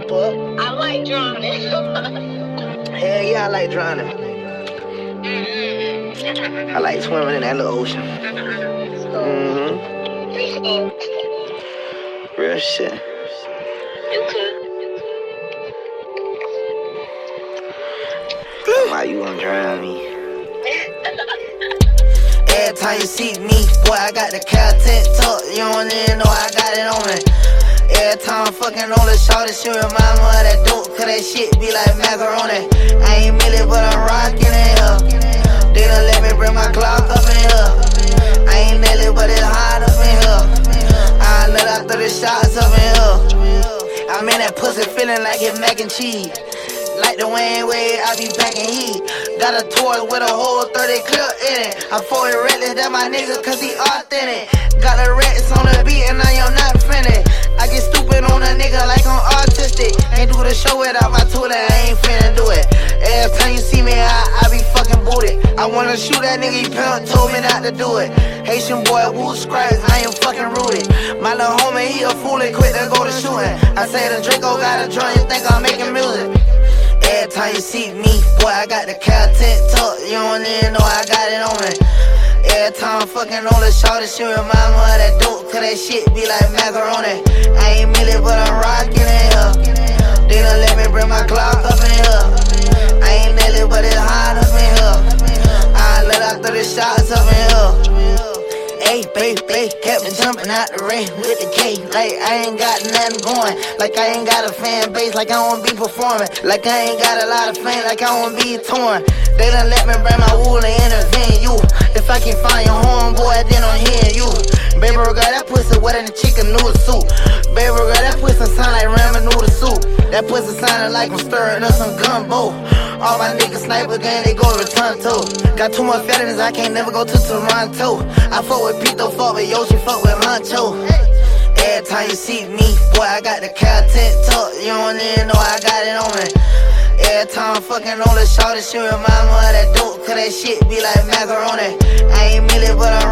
I like drowning. Hell yeah, I like drowning. I like swimming in that little ocean. Mm-hmm. Real shit. Why you gonna drown me? Every time you see me, boy, I got the content tuck. You don't even know I got it on me. Every time I'm fucking on the shorty, she remind me of that dope, cause that shit be like macaroni. I ain't milli, but I'm rockin' in here. They done let me bring my Glock up in here. I ain't Nelly, but it's hot up in here. I let out through the shots up in here. I'm in that pussy feeling like it's mac and cheese. Like the Wayne way, I be packing heat. Got a toy with a whole 30 clip in it. I'm for it reckless, that my nigga, cause he authentic. Got the rats on the beat and I am not finished. A nigga like I'm autistic. Ain't do the show without my tool, I ain't finna do it. Every time you see me, I, I be fucking booted. I wanna shoot that nigga, he pimp told me not to do it. Haitian boy, woo scraps, I ain't fucking rooted. My little homie, he a fool and quit to go to shooting. I say the Draco got a drum, you think I'm making music. Every time you see me, boy, I got the content tuck. You don't even know I got it on me. Every time I'm fucking on the shorty, she remind me of that dope, cause that shit be like macaroni. I ain't milli, but I'm rockin' it here. They done let me bring my Glock up in here. I ain't Nelly, but it's hot up in here. I let out 30 shots up in here. Hey, baby, baby, kept me jumping out the rain with the K. Like I ain't got nothing going. Like I ain't got a fan base. Like I won't be performing. Like I ain't got a lot of fame. Like I won't be torn. They done let me bring my wool. If I can find your homeboy, then I'm hearing you. Baby girl, that pussy wetter than chicken noodle soup. Baby girl, that pussy sound like ramen noodle soup. That pussy sounded like I'm stirring up some gumbo. All my niggas sniper gang, they go to Tonto. Got too much felonies, I can't never go to Toronto. I fuck with Pito, fuck with Yoshi, fuck with Honcho. Every time you see me, boy, I got the content tuck. You don't even know I got it on me. Every time I'm fucking on the shorty, she remind me of that dope, cause that shit be like macaroni. I ain't milli, but I'm